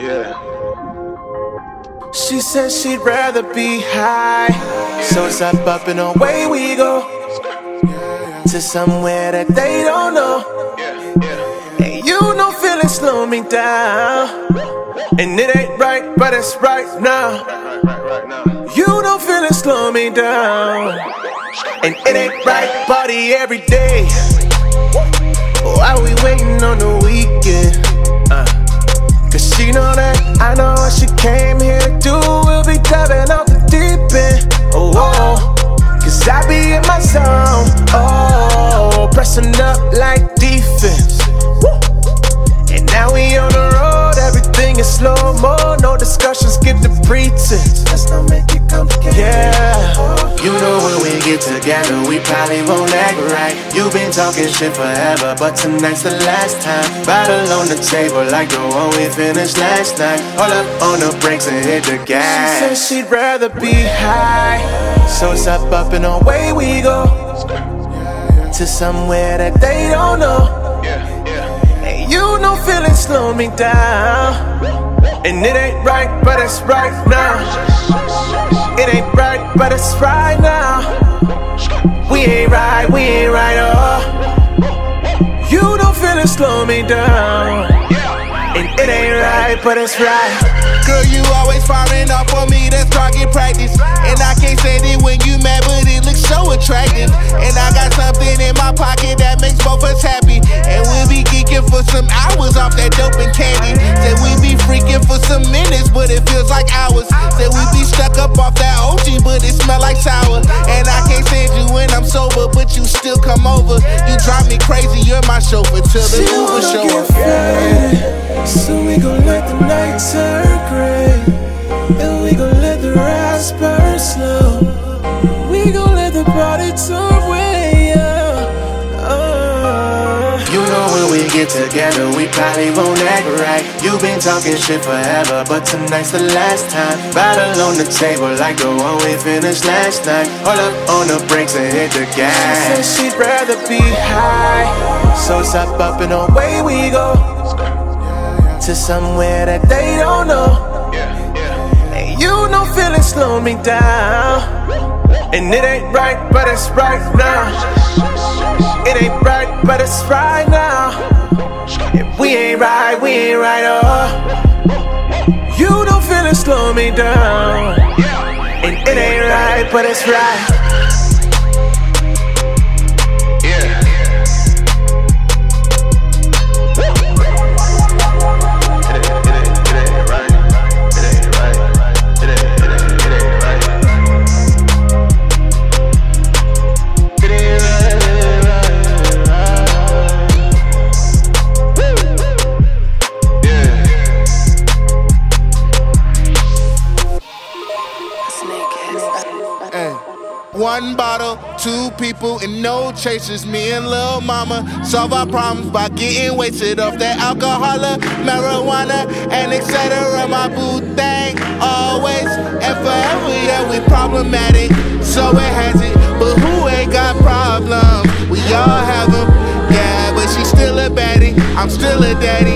Yeah. She said she'd rather be high. So it's up, up, and away we go. To somewhere that they don't know. And you know feelings slow me down. And it ain't right, but it's right now. You know feelings slow me down. And it ain't right, party every day. Oh, While we waiting get together, we probably won't act right. You've been talking shit forever, but tonight's the last time. Bottle on the table like the one we finished last night. Hold up on the brakes and hit the gas. She said she'd rather be high. So it's up, up, and away we go. To somewhere that they don't know. And you know feeling slow me down. And it ain't right, but it's right now. It ain't right, but it's right. We ain't right, we ain't right, oh. You know feelings slow me down. And it ain't right, but it's right. Girl, you always firing off on me, that's target practice. And I can't stand it when you mad, but it looks so attractive. And I got something in my pocket that makes both us happy. And we'll be geeking for some hours off that dope and candy. Said we be freaking for some minutes, but it feels you're my chauffeur till the She Uber show up. faded, so we gon' let the night turn gray, and we gon' let the rise burn slow. We gon' let the party turn way up. Uh. You know when we get together, we probably won't act right. You've been talking shit forever, but tonight's the last time. Bottle on the table like the one we finished last night. Hold up on the brakes and hit the gas. She said she'd rather be high, it's up, up, and away we go to somewhere that they don't know. And you know feelings slow me down. And it ain't right, but it's right now. It ain't right, but it's right now. If we ain't right, we ain't right, oh. You know feelings slow me down. And it ain't right, but it's right. One bottle, two people, and no chasers. Me and Lil Mama solve our problems by getting wasted off that alcohol, uh, marijuana, and etc. My boo thing, always and forever. Yeah, we problematic, so it has it. But who ain't got problems? We all have them. Yeah, but she's still a baddie. I'm still a daddy.